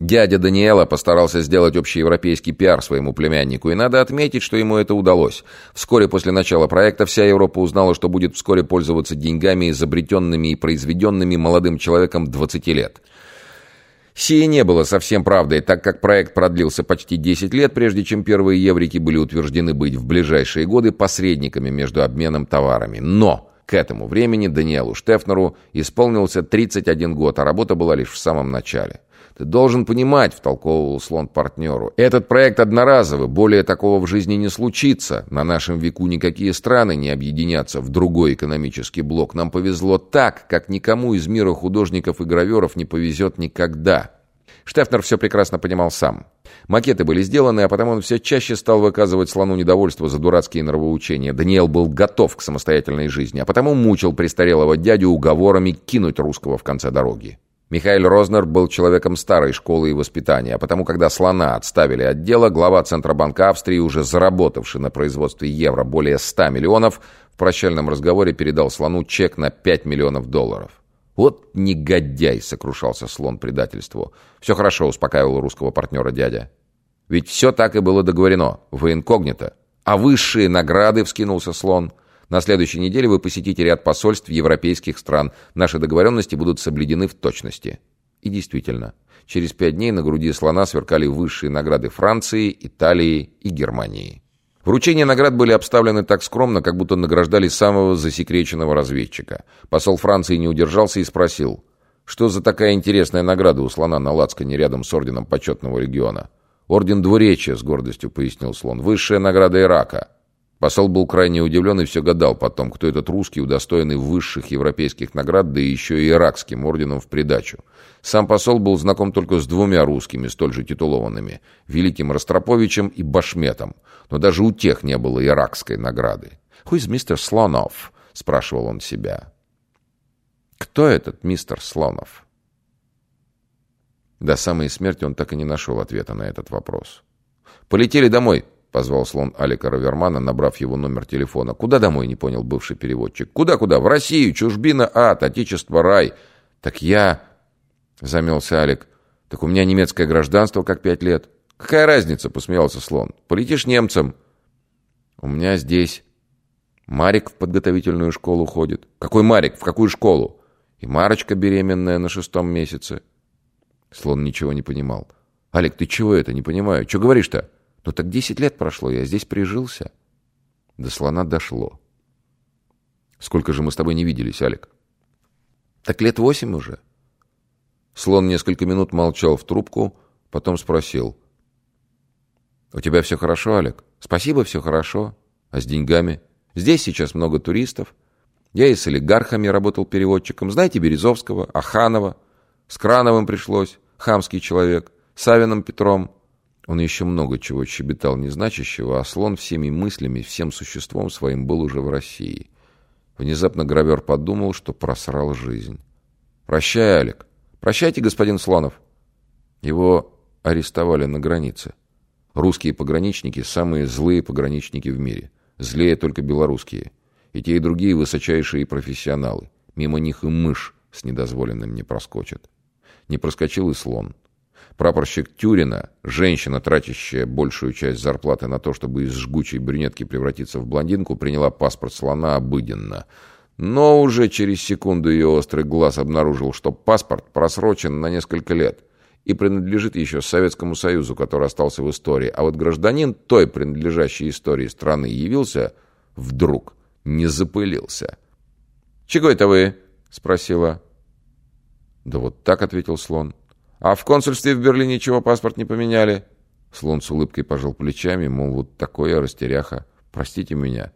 Дядя Даниэла постарался сделать общеевропейский пиар своему племяннику, и надо отметить, что ему это удалось. Вскоре после начала проекта вся Европа узнала, что будет вскоре пользоваться деньгами, изобретенными и произведенными молодым человеком 20 лет. Сие не было совсем правдой, так как проект продлился почти 10 лет, прежде чем первые еврики были утверждены быть в ближайшие годы посредниками между обменом товарами. Но к этому времени Даниэлу Штефнеру исполнился 31 год, а работа была лишь в самом начале. «Ты должен понимать», — втолковывал слон партнеру, «этот проект одноразовый, более такого в жизни не случится. На нашем веку никакие страны не объединятся в другой экономический блок. Нам повезло так, как никому из мира художников и граверов не повезет никогда». Штефнер все прекрасно понимал сам. Макеты были сделаны, а потому он все чаще стал выказывать слону недовольство за дурацкие нравоучения. Даниэл был готов к самостоятельной жизни, а потому мучил престарелого дядю уговорами кинуть русского в конце дороги. Михаил Рознер был человеком старой школы и воспитания, а потому, когда слона отставили от дела, глава Центробанка Австрии, уже заработавший на производстве евро более 100 миллионов, в прощальном разговоре передал слону чек на 5 миллионов долларов. «Вот негодяй!» — сокрушался слон предательству. «Все хорошо», — успокаивал русского партнера дядя. «Ведь все так и было договорено, в инкогнито. А высшие награды, — вскинулся слон, — на следующей неделе вы посетите ряд посольств европейских стран. Наши договоренности будут соблюдены в точности». И действительно, через пять дней на груди слона сверкали высшие награды Франции, Италии и Германии. Вручения наград были обставлены так скромно, как будто награждали самого засекреченного разведчика. Посол Франции не удержался и спросил, что за такая интересная награда у слона на лацкане рядом с орденом почетного легиона. «Орден двуречия», — с гордостью пояснил слон, — «высшая награда Ирака». Посол был крайне удивлен и все гадал потом, кто этот русский, удостоенный высших европейских наград, да еще и иракским орденом в придачу. Сам посол был знаком только с двумя русскими, столь же титулованными, Великим Ростроповичем и Башметом, но даже у тех не было иракской награды. «Who is Mr. Слонов?» — спрашивал он себя. «Кто этот мистер Слонов?» До самой смерти он так и не нашел ответа на этот вопрос. «Полетели домой», — позвал слон Алика Равермана, набрав его номер телефона. «Куда домой?» — не понял бывший переводчик. «Куда-куда? В Россию! Чужбина ад! Отечество рай!» «Так я...» — замялся Алик. «Так у меня немецкое гражданство, как пять лет». «Какая разница?» — посмеялся слон. «Полетишь немцем». «У меня здесь...» «Марик в подготовительную школу ходит». «Какой Марик? В какую школу?» «И Марочка беременная на шестом месяце». Слон ничего не понимал. «Алик, ты чего это? Не понимаю. Что говоришь-то?» Ну так десять лет прошло, я здесь прижился. До слона дошло. Сколько же мы с тобой не виделись, Алик? Так лет восемь уже. Слон несколько минут молчал в трубку, потом спросил. «У тебя все хорошо, Алик?» «Спасибо, все хорошо. А с деньгами?» «Здесь сейчас много туристов. Я и с олигархами работал переводчиком. Знаете Березовского, Аханова? С Крановым пришлось. Хамский человек. Савиным Петром. Он еще много чего щебетал незначащего, а слон всеми мыслями, всем существом своим был уже в России. Внезапно гравер подумал, что просрал жизнь. «Прощай, Алик. Прощайте, господин Слонов». Его арестовали на границе. Русские пограничники – самые злые пограничники в мире. Злее только белорусские. И те, и другие высочайшие профессионалы. Мимо них и мышь с недозволенным не проскочит. Не проскочил и слон. Прапорщик Тюрина, женщина, тратящая большую часть зарплаты на то, чтобы из жгучей брюнетки превратиться в блондинку, приняла паспорт слона обыденно. Но уже через секунду ее острый глаз обнаружил, что паспорт просрочен на несколько лет и принадлежит еще Советскому Союзу, который остался в истории. А вот гражданин той принадлежащей истории страны явился вдруг, не запылился. «Чего это вы?» — спросила. «Да вот так», — ответил слон. А в консульстве в Берлине чего паспорт не поменяли? Слон с улыбкой пожал плечами, мол, вот такое растеряха. Простите меня.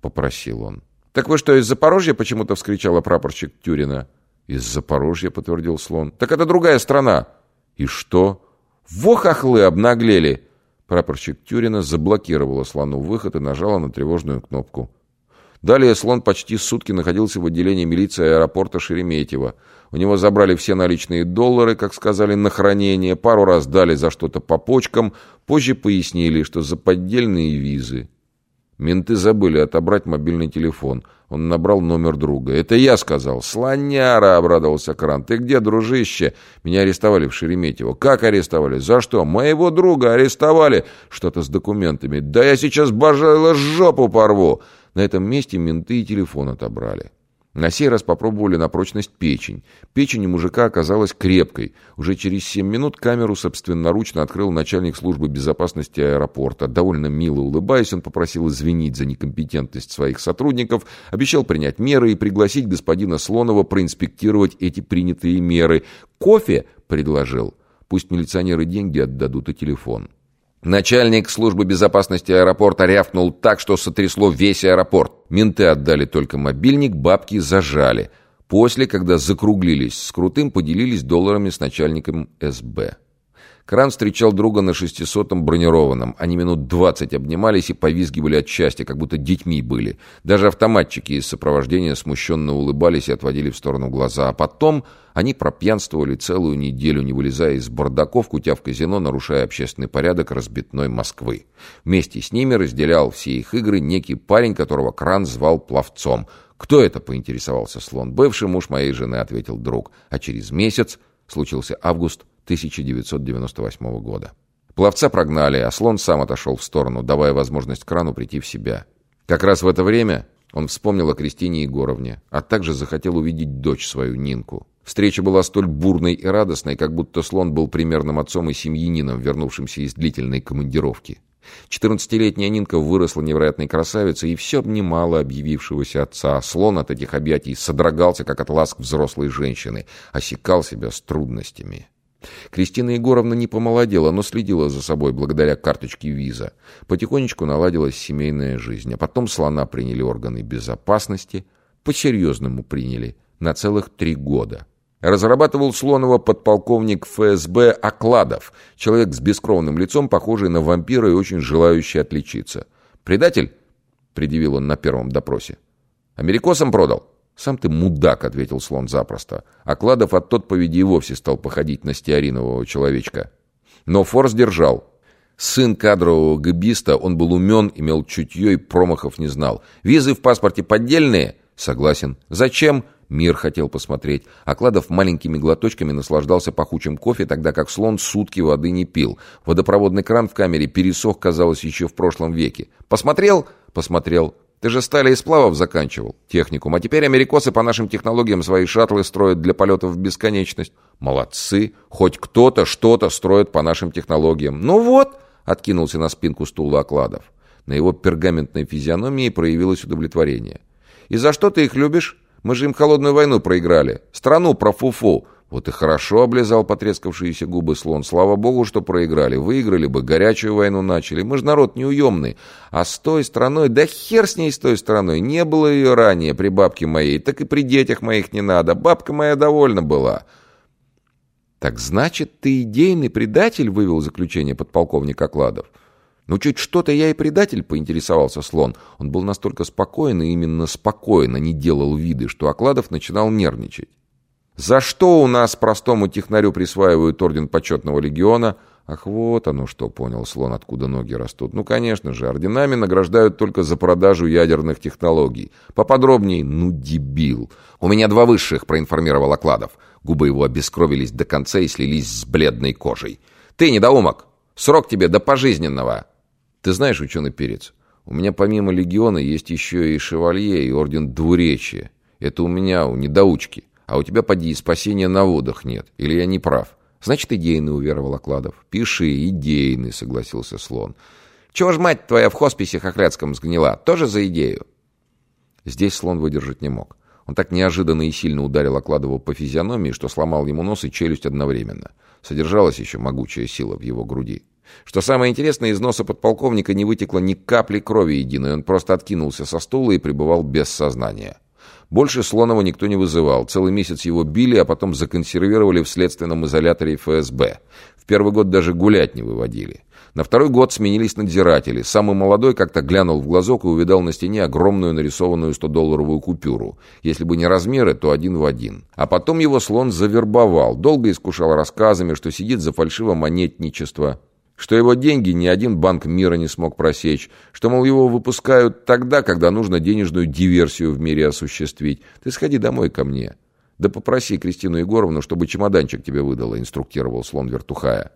Попросил он. Так вы что, из Запорожья почему-то вскричала прапорщик Тюрина? Из Запорожья, подтвердил слон. Так это другая страна. И что? Во хохлы обнаглели! Прапорщик Тюрина заблокировала слону выход и нажала на тревожную кнопку. Далее слон почти сутки находился в отделении милиции аэропорта Шереметьево. У него забрали все наличные доллары, как сказали, на хранение, пару раз дали за что-то по почкам, позже пояснили, что за поддельные визы. Менты забыли отобрать мобильный телефон. Он набрал номер друга. «Это я сказал». «Слоняра!» — обрадовался Кран. «Ты где, дружище?» «Меня арестовали в Шереметьево». «Как арестовали? За что?» «Моего друга арестовали!» «Что-то с документами». «Да я сейчас, божало, жопу порву!» На этом месте менты и телефон отобрали. На сей раз попробовали на прочность печень. Печень у мужика оказалась крепкой. Уже через семь минут камеру собственноручно открыл начальник службы безопасности аэропорта. Довольно мило улыбаясь, он попросил извинить за некомпетентность своих сотрудников, обещал принять меры и пригласить господина Слонова проинспектировать эти принятые меры. «Кофе?» — предложил. «Пусть милиционеры деньги отдадут и телефон». Начальник службы безопасности аэропорта рявкнул так, что сотрясло весь аэропорт. Менты отдали только мобильник, бабки зажали. После, когда закруглились с крутым, поделились долларами с начальником СБ. Кран встречал друга на шестисотом бронированном. Они минут двадцать обнимались и повизгивали от счастья, как будто детьми были. Даже автоматчики из сопровождения смущенно улыбались и отводили в сторону глаза. А потом они пропьянствовали целую неделю, не вылезая из бардаков, кутя в казино, нарушая общественный порядок разбитной Москвы. Вместе с ними разделял все их игры некий парень, которого Кран звал пловцом. «Кто это?» — поинтересовался слон. «Бывший муж моей жены», — ответил друг. А через месяц, случился август, 1998 года. Пловца прогнали, а слон сам отошел в сторону, давая возможность крану прийти в себя. Как раз в это время он вспомнил о Кристине Егоровне, а также захотел увидеть дочь свою, Нинку. Встреча была столь бурной и радостной, как будто слон был примерным отцом и семьянином, вернувшимся из длительной командировки. Четырнадцатилетняя Нинка выросла невероятной красавицей и все обнимала объявившегося отца. Слон от этих объятий содрогался, как от ласк взрослой женщины, осекал себя с трудностями. Кристина Егоровна не помолодела, но следила за собой благодаря карточке виза. Потихонечку наладилась семейная жизнь, а потом слона приняли органы безопасности, по-серьезному приняли, на целых три года. Разрабатывал Слонова подполковник ФСБ Окладов, человек с бескровным лицом, похожий на вампира и очень желающий отличиться. «Предатель?» — предъявил он на первом допросе. «Америкосам продал?» «Сам ты мудак», — ответил слон запросто. Окладов от тот поведи и вовсе стал походить на стеаринового человечка. Но Форс держал. Сын кадрового габиста, он был умен, имел чутье и промахов не знал. «Визы в паспорте поддельные?» «Согласен». «Зачем?» Мир хотел посмотреть. Окладов маленькими глоточками наслаждался пахучим кофе, тогда как слон сутки воды не пил. Водопроводный кран в камере пересох, казалось, еще в прошлом веке. «Посмотрел?» «Посмотрел». Ты же стали и сплавов заканчивал, техникум, а теперь америкосы по нашим технологиям свои шаттлы строят для полетов в бесконечность. Молодцы, хоть кто-то что-то строит по нашим технологиям. Ну вот, откинулся на спинку стула Окладов. На его пергаментной физиономии проявилось удовлетворение. «И за что ты их любишь? Мы же им холодную войну проиграли. Страну профуфу. Вот и хорошо облизал потрескавшиеся губы слон. Слава богу, что проиграли. Выиграли бы, горячую войну начали. Мы же народ неуемный. А с той страной, да хер с ней с той страной. Не было ее ранее при бабке моей, так и при детях моих не надо. Бабка моя довольна была. Так значит, ты идейный предатель, вывел заключение подполковник Окладов. «Ну, чуть что-то я и предатель», — поинтересовался слон. Он был настолько спокоен и именно спокойно не делал виды, что Окладов начинал нервничать. За что у нас простому технарю присваивают орден почетного легиона? Ах, вот оно что, понял слон, откуда ноги растут. Ну, конечно же, орденами награждают только за продажу ядерных технологий. Поподробнее, ну, дебил. У меня два высших, проинформировал Окладов. Губы его обескровились до конца и слились с бледной кожей. Ты, недоумок, срок тебе до пожизненного. Ты знаешь, ученый перец, у меня помимо легиона есть еще и шевалье и орден двуречия. Это у меня, у недоучки. А у тебя, поди, спасения на водах нет. Или я не прав? Значит, идейный, уверовал Окладов. Пиши, идейный, согласился слон. Чего ж мать твоя в хосписе хохрядском сгнила? Тоже за идею? Здесь слон выдержать не мог. Он так неожиданно и сильно ударил Окладову по физиономии, что сломал ему нос и челюсть одновременно. Содержалась еще могучая сила в его груди. Что самое интересное, из носа подполковника не вытекло ни капли крови единой, он просто откинулся со стула и пребывал без сознания. Больше Слонова никто не вызывал. Целый месяц его били, а потом законсервировали в следственном изоляторе ФСБ. В первый год даже гулять не выводили. На второй год сменились надзиратели. Самый молодой как-то глянул в глазок и увидал на стене огромную нарисованную 100-долларовую купюру. Если бы не размеры, то один в один. А потом его слон завербовал. Долго искушал рассказами, что сидит за фальшивомонетничество что его деньги ни один банк мира не смог просечь, что, мол, его выпускают тогда, когда нужно денежную диверсию в мире осуществить. Ты сходи домой ко мне. Да попроси Кристину Егоровну, чтобы чемоданчик тебе выдала, инструктировал слон вертухая.